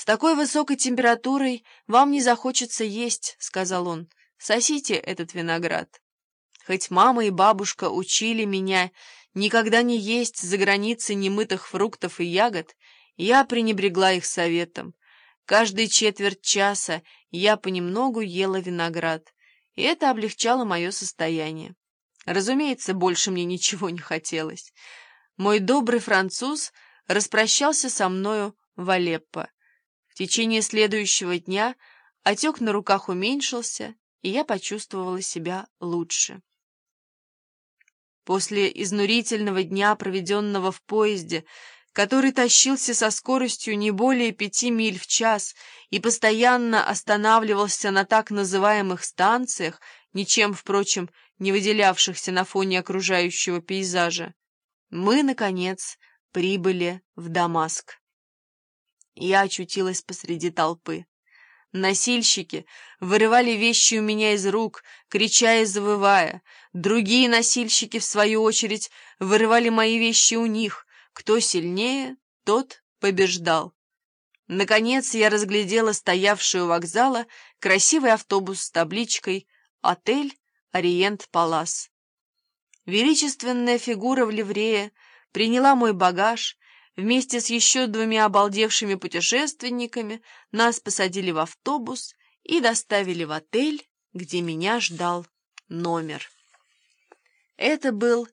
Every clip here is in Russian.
«С такой высокой температурой вам не захочется есть», — сказал он. «Сосите этот виноград». Хоть мама и бабушка учили меня никогда не есть за границей немытых фруктов и ягод, я пренебрегла их советом. Каждые четверть часа я понемногу ела виноград, и это облегчало мое состояние. Разумеется, больше мне ничего не хотелось. Мой добрый француз распрощался со мною в Алеппо. Течение следующего дня отек на руках уменьшился, и я почувствовала себя лучше. После изнурительного дня, проведенного в поезде, который тащился со скоростью не более пяти миль в час и постоянно останавливался на так называемых станциях, ничем, впрочем, не выделявшихся на фоне окружающего пейзажа, мы, наконец, прибыли в Дамаск. Я очутилась посреди толпы. Носильщики вырывали вещи у меня из рук, крича и завывая. Другие носильщики, в свою очередь, вырывали мои вещи у них. Кто сильнее, тот побеждал. Наконец я разглядела стоявший у вокзала красивый автобус с табличкой «Отель Ориент Палас». Величественная фигура в ливрее приняла мой багаж, Вместе с еще двумя обалдевшими путешественниками нас посадили в автобус и доставили в отель, где меня ждал номер. Это был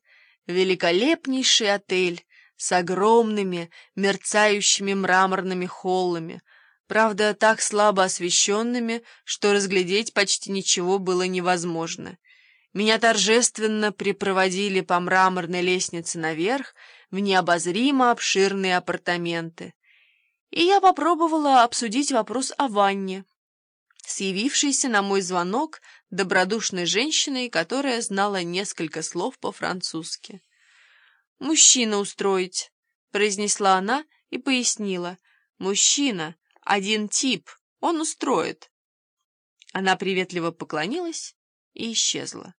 великолепнейший отель с огромными мерцающими мраморными холлами, правда, так слабо освещенными, что разглядеть почти ничего было невозможно. Меня торжественно припроводили по мраморной лестнице наверх, в необозримо обширные апартаменты. И я попробовала обсудить вопрос о ванне с явившейся на мой звонок добродушной женщиной, которая знала несколько слов по-французски. «Мужчина устроить», — произнесла она и пояснила. «Мужчина, один тип, он устроит». Она приветливо поклонилась и исчезла.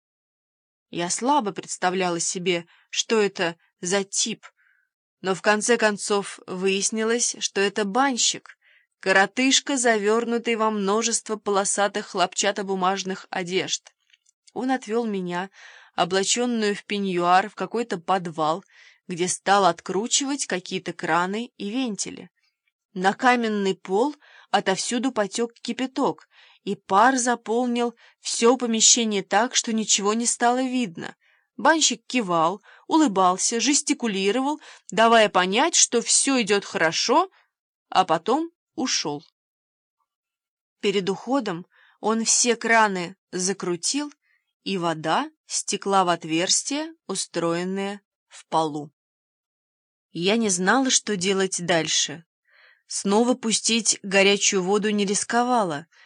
Я слабо представляла себе, что это за тип, но в конце концов выяснилось, что это банщик, коротышка, завернутый во множество полосатых хлопчатобумажных одежд. Он отвел меня, облаченную в пеньюар, в какой-то подвал, где стал откручивать какие-то краны и вентили. На каменный пол отовсюду потек кипяток, и пар заполнил все помещение так, что ничего не стало видно. Банщик кивал, улыбался, жестикулировал, давая понять, что все идет хорошо, а потом ушел. Перед уходом он все краны закрутил, и вода стекла в отверстие, устроенное в полу. Я не знала, что делать дальше. Снова пустить горячую воду не рисковала —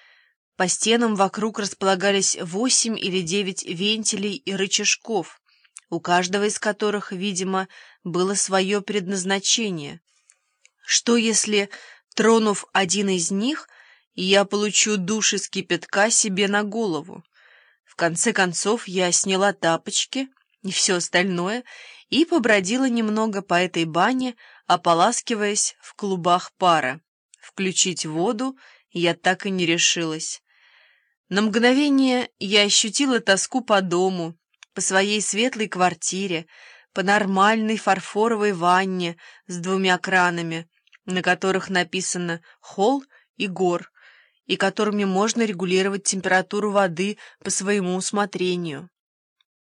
по стенам вокруг располагались восемь или девять вентилей и рычажков, у каждого из которых, видимо, было свое предназначение. Что если, тронув один из них, я получу душ из кипятка себе на голову? В конце концов я сняла тапочки и все остальное и побродила немного по этой бане, ополаскиваясь в клубах пара. Включить воду я так и не решилась. На мгновение я ощутила тоску по дому, по своей светлой квартире, по нормальной фарфоровой ванне с двумя кранами, на которых написано «холл» и «гор», и которыми можно регулировать температуру воды по своему усмотрению.